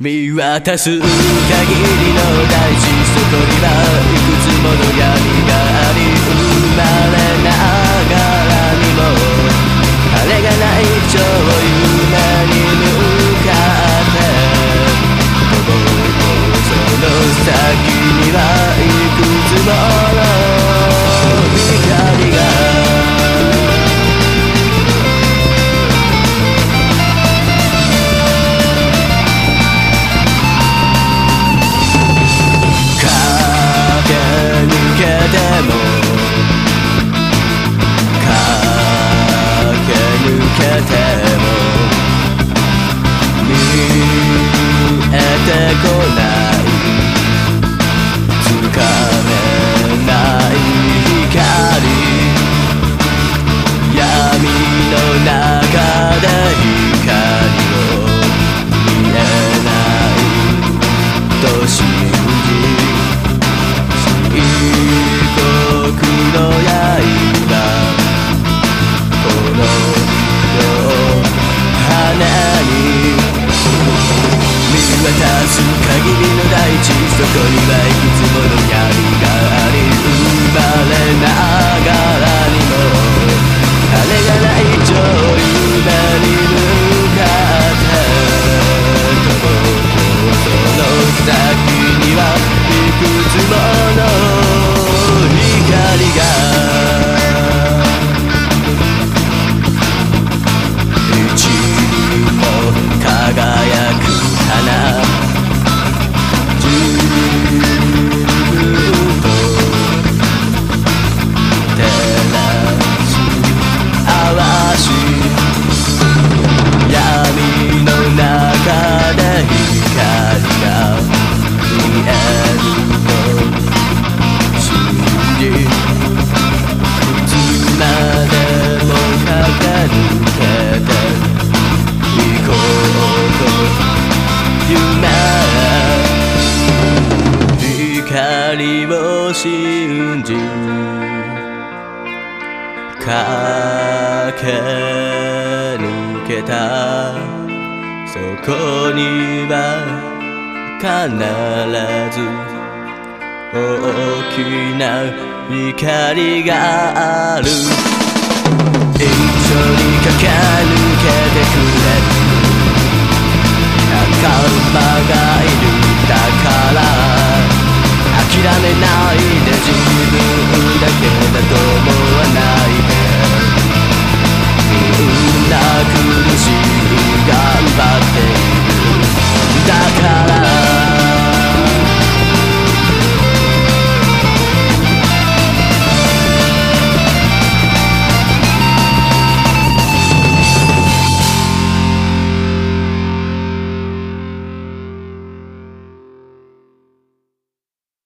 見渡す限りの大地そこにはいくつもの闇がそこにはいつものり光を信じ駆け抜けた。そこには必ず大きな光がある。一緒にかかる